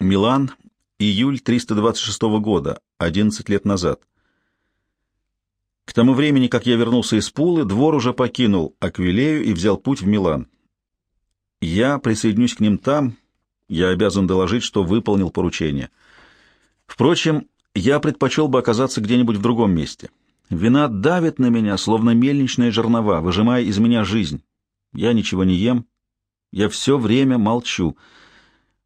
Милан, июль 326 года, 11 лет назад. К тому времени, как я вернулся из Пулы, двор уже покинул Аквилею и взял путь в Милан. Я присоединюсь к ним там, я обязан доложить, что выполнил поручение. Впрочем, я предпочел бы оказаться где-нибудь в другом месте. Вина давит на меня, словно мельничные жернова, выжимая из меня жизнь. Я ничего не ем, я все время молчу.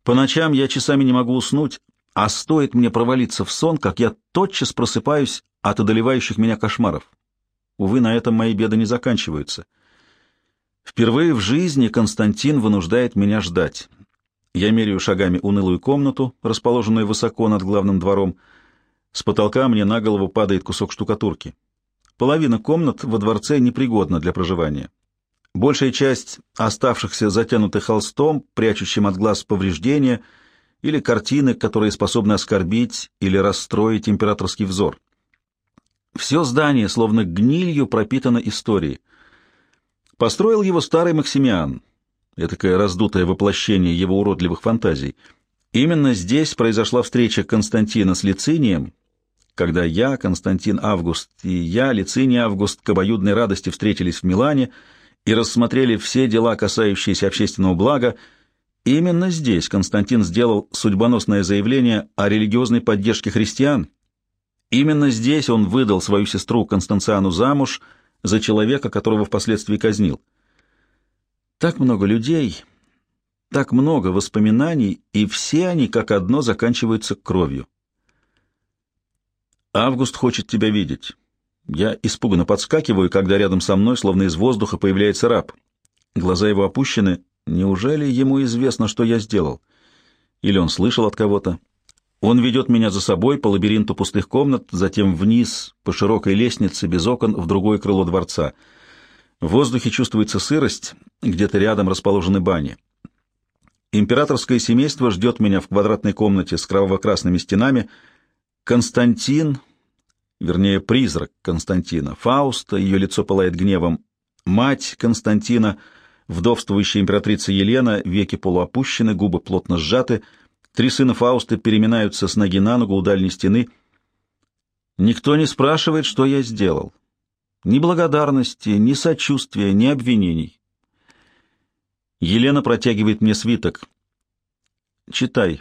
По ночам я часами не могу уснуть, а стоит мне провалиться в сон, как я тотчас просыпаюсь от одолевающих меня кошмаров. Увы, на этом мои беды не заканчиваются. Впервые в жизни Константин вынуждает меня ждать. Я меряю шагами унылую комнату, расположенную высоко над главным двором. С потолка мне на голову падает кусок штукатурки. Половина комнат во дворце непригодна для проживания. Большая часть оставшихся затянуты холстом, прячущим от глаз повреждения, или картины, которые способны оскорбить или расстроить императорский взор. Все здание словно гнилью пропитано историей. Построил его старый Максимиан, этакое раздутое воплощение его уродливых фантазий. Именно здесь произошла встреча Константина с Лицинием, когда я, Константин Август, и я, Лициний Август, к обоюдной радости встретились в Милане — и рассмотрели все дела, касающиеся общественного блага, именно здесь Константин сделал судьбоносное заявление о религиозной поддержке христиан. Именно здесь он выдал свою сестру Констанциану замуж за человека, которого впоследствии казнил. Так много людей, так много воспоминаний, и все они как одно заканчиваются кровью. «Август хочет тебя видеть». Я испуганно подскакиваю, когда рядом со мной, словно из воздуха, появляется раб. Глаза его опущены. Неужели ему известно, что я сделал? Или он слышал от кого-то? Он ведет меня за собой по лабиринту пустых комнат, затем вниз, по широкой лестнице, без окон, в другое крыло дворца. В воздухе чувствуется сырость, где-то рядом расположены бани. Императорское семейство ждет меня в квадратной комнате с кроваво-красными стенами. Константин, вернее, призрак Константина. Фауста, ее лицо пылает гневом. Мать Константина, вдовствующая императрица Елена, веки полуопущены, губы плотно сжаты. Три сына Фауста переминаются с ноги на ногу у дальней стены. Никто не спрашивает, что я сделал. Ни благодарности, ни сочувствия, ни обвинений. Елена протягивает мне свиток. Читай.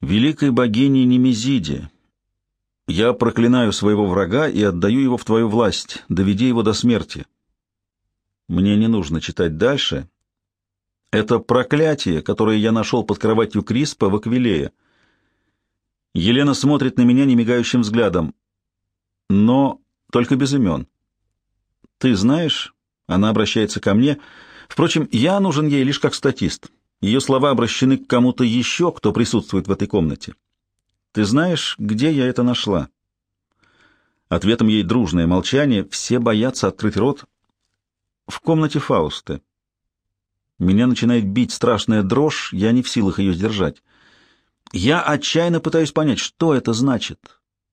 Великой богине Немезиде, я проклинаю своего врага и отдаю его в твою власть. Доведи его до смерти. Мне не нужно читать дальше. Это проклятие, которое я нашел под кроватью Криспа в Аквилее. Елена смотрит на меня немигающим взглядом, но только без имен. Ты знаешь, она обращается ко мне. Впрочем, я нужен ей лишь как статист. Ее слова обращены к кому-то еще, кто присутствует в этой комнате. Ты знаешь, где я это нашла?» Ответом ей дружное молчание. Все боятся открыть рот. В комнате Фауста. Меня начинает бить страшная дрожь, я не в силах ее сдержать. Я отчаянно пытаюсь понять, что это значит.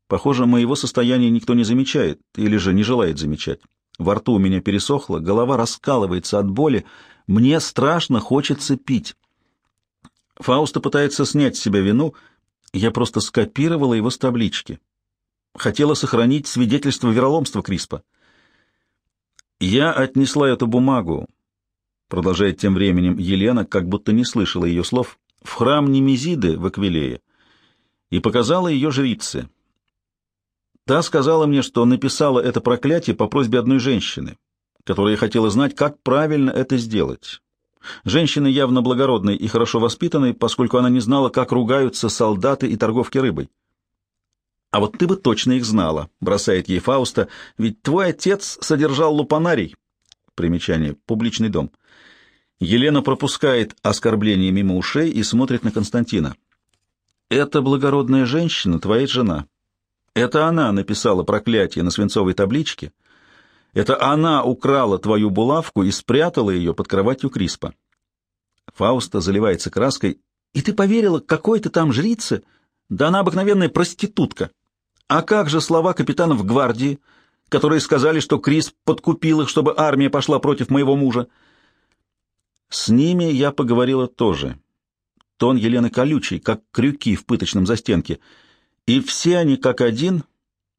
Похоже, моего состояния никто не замечает или же не желает замечать. Во рту у меня пересохло, голова раскалывается от боли. Мне страшно, хочется пить. Фауста пытается снять с себя вину — я просто скопировала его с таблички. Хотела сохранить свидетельство вероломства Криспа. Я отнесла эту бумагу, продолжает тем временем Елена, как будто не слышала ее слов, в храм Немезиды в Аквилее и показала ее жрице. Та сказала мне, что написала это проклятие по просьбе одной женщины, которая хотела знать, как правильно это сделать. Женщина явно благородной и хорошо воспитанной, поскольку она не знала, как ругаются солдаты и торговки рыбой. «А вот ты бы точно их знала», — бросает ей Фауста, — «ведь твой отец содержал лупанарий». Примечание. Публичный дом. Елена пропускает оскорбление мимо ушей и смотрит на Константина. «Эта благородная женщина — твоя жена. Это она написала проклятие на свинцовой табличке, — это она украла твою булавку и спрятала ее под кроватью Криспа. Фауста заливается краской. И ты поверила какой-то там жрице? Да она обыкновенная проститутка. А как же слова капитанов гвардии, которые сказали, что Крис подкупил их, чтобы армия пошла против моего мужа? С ними я поговорила тоже. Тон Елены колючий, как крюки в пыточном застенке. И все они, как один,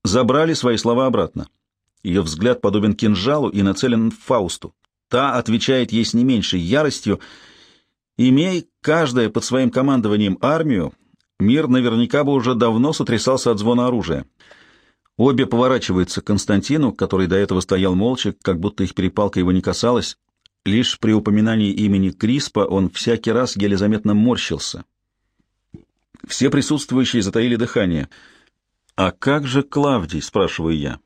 забрали свои слова обратно. Ее взгляд подобен кинжалу и нацелен в Фаусту. Та отвечает ей с не меньшей яростью. Имей каждая под своим командованием армию, мир наверняка бы уже давно сотрясался от звона оружия. Обе поворачиваются к Константину, который до этого стоял молча, как будто их перепалка его не касалась. Лишь при упоминании имени Криспа он всякий раз еле заметно морщился. Все присутствующие затаили дыхание. «А как же Клавдий?» — спрашиваю я.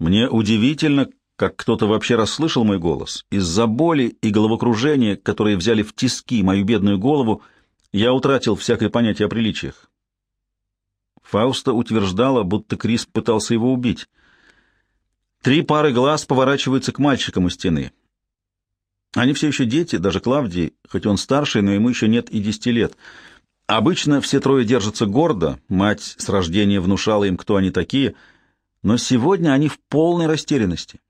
Мне удивительно, как кто-то вообще расслышал мой голос. Из-за боли и головокружения, которые взяли в тиски мою бедную голову, я утратил всякое понятие о приличиях. Фауста утверждала, будто Крис пытался его убить. Три пары глаз поворачиваются к мальчикам у стены. Они все еще дети, даже Клавдий, хоть он старший, но ему еще нет и десяти лет. Обычно все трое держатся гордо, мать с рождения внушала им, кто они такие, но сегодня они в полной растерянности.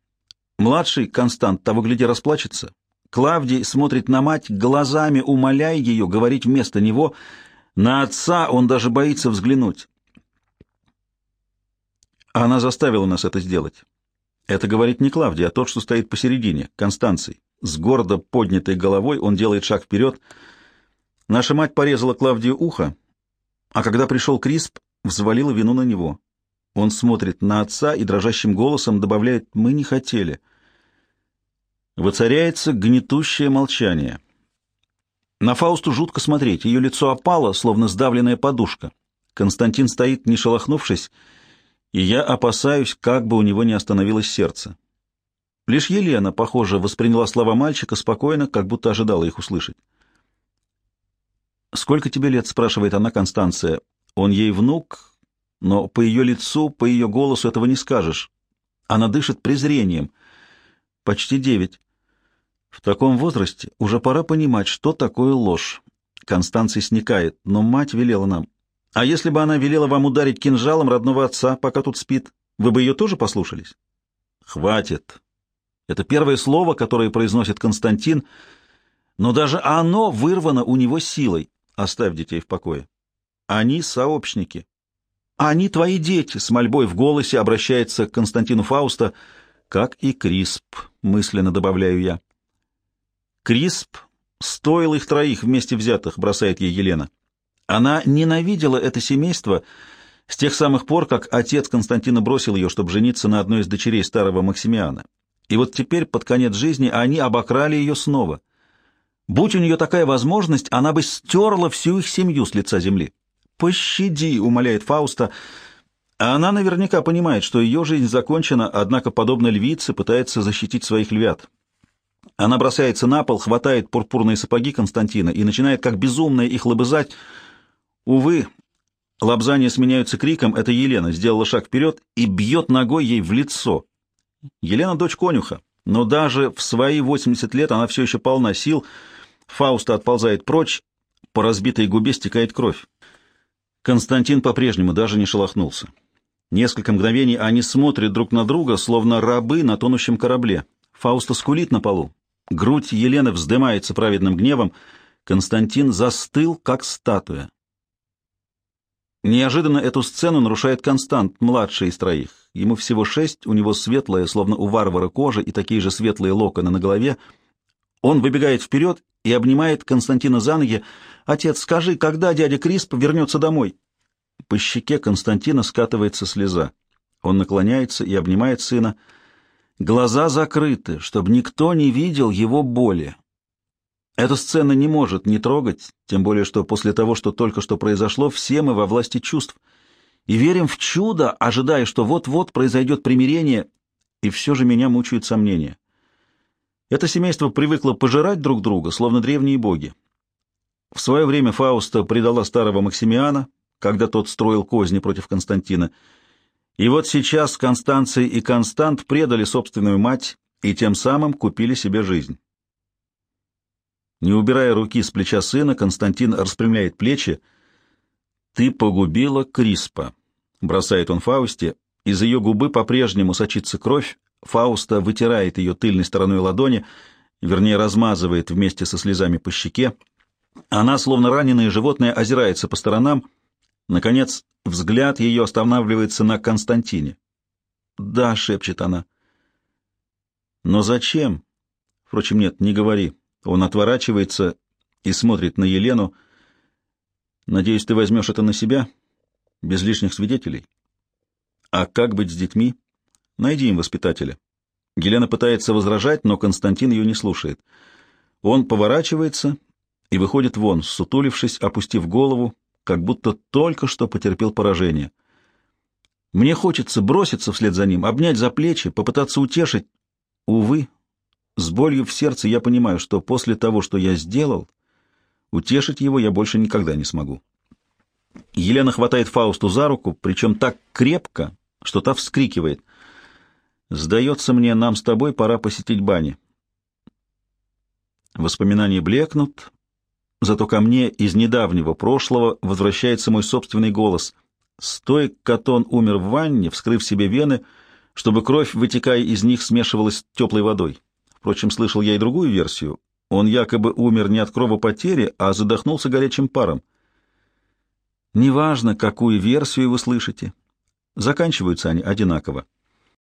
Младший, Констант, того гляди, расплачется. Клавдий смотрит на мать, глазами умоляя ее говорить вместо него. На отца он даже боится взглянуть. Она заставила нас это сделать. Это говорит не Клавдий, а тот, что стоит посередине, Констанций. С гордо поднятой головой он делает шаг вперед. Наша мать порезала Клавдию ухо, а когда пришел Крисп, взвалила вину на него. Он смотрит на отца и дрожащим голосом добавляет «Мы не хотели». Воцаряется гнетущее молчание. На Фаусту жутко смотреть, ее лицо опало, словно сдавленная подушка. Константин стоит, не шелохнувшись, и я опасаюсь, как бы у него не остановилось сердце. Лишь Елена, похоже, восприняла слова мальчика спокойно, как будто ожидала их услышать. «Сколько тебе лет?» — спрашивает она Констанция. Он ей внук, но по ее лицу, по ее голосу этого не скажешь. Она дышит презрением. Почти девять. В таком возрасте уже пора понимать, что такое ложь. Констанция сникает, но мать велела нам. А если бы она велела вам ударить кинжалом родного отца, пока тут спит, вы бы ее тоже послушались? Хватит, это первое слово, которое произносит Константин, но даже оно вырвано у него силой. Оставь детей в покое. Они сообщники. Они твои дети, с мольбой в голосе обращается к Константину Фауста, как и Крисп, мысленно добавляю я. Крисп стоил их троих вместе взятых, бросает ей Елена. Она ненавидела это семейство с тех самых пор, как отец Константина бросил ее, чтобы жениться на одной из дочерей старого Максимиана. И вот теперь, под конец жизни, они обокрали ее снова. Будь у нее такая возможность, она бы стерла всю их семью с лица земли. «Пощади», — умоляет Фауста. Она наверняка понимает, что ее жизнь закончена, однако, подобно львице, пытается защитить своих львят. Она бросается на пол, хватает пурпурные сапоги Константина и начинает, как безумная, их лобызать. Увы, лобзания сменяются криком, это Елена сделала шаг вперед и бьет ногой ей в лицо. Елена дочь конюха, но даже в свои 80 лет она все еще полна сил. Фауста отползает прочь, по разбитой губе стекает кровь. Константин по-прежнему даже не шелохнулся. Несколько мгновений они смотрят друг на друга, словно рабы на тонущем корабле. Фауста скулит на полу. Грудь Елены вздымается праведным гневом. Константин застыл, как статуя. Неожиданно эту сцену нарушает Констант, младший из троих. Ему всего шесть, у него светлая, словно у варвара кожа, и такие же светлые локоны на голове. Он выбегает вперед и обнимает Константина за ноги. «Отец, скажи, когда дядя Крисп вернется домой?» По щеке Константина скатывается слеза. Он наклоняется и обнимает сына. Глаза закрыты, чтобы никто не видел его боли. Эта сцена не может не трогать, тем более что после того, что только что произошло, все мы во власти чувств. И верим в чудо, ожидая, что вот-вот произойдет примирение, и все же меня мучают сомнения. Это семейство привыкло пожирать друг друга, словно древние боги. В свое время Фауста предала старого Максимиана, когда тот строил козни против Константина. И вот сейчас Констанция и Констант предали собственную мать и тем самым купили себе жизнь. Не убирая руки с плеча сына, Константин распрямляет плечи. «Ты погубила Криспа», — бросает он Фаусте. Из ее губы по-прежнему сочится кровь. Фауста вытирает ее тыльной стороной ладони, вернее, размазывает вместе со слезами по щеке. Она, словно раненое животное, озирается по сторонам. Наконец, взгляд ее останавливается на Константине. «Да», — шепчет она. «Но зачем?» Впрочем, нет, не говори. Он отворачивается и смотрит на Елену. «Надеюсь, ты возьмешь это на себя, без лишних свидетелей?» «А как быть с детьми?» «Найди им воспитателя». Елена пытается возражать, но Константин ее не слушает. Он поворачивается и выходит вон, сутулившись, опустив голову, как будто только что потерпел поражение. Мне хочется броситься вслед за ним, обнять за плечи, попытаться утешить. Увы, с болью в сердце я понимаю, что после того, что я сделал, утешить его я больше никогда не смогу. Елена хватает Фаусту за руку, причем так крепко, что та вскрикивает. «Сдается мне, нам с тобой пора посетить бани». Воспоминания блекнут, зато ко мне из недавнего прошлого возвращается мой собственный голос. Стой, Катон умер в ванне, вскрыв себе вены, чтобы кровь, вытекая из них, смешивалась с теплой водой. Впрочем, слышал я и другую версию. Он якобы умер не от кровопотери, а задохнулся горячим паром. Неважно, какую версию вы слышите, заканчиваются они одинаково.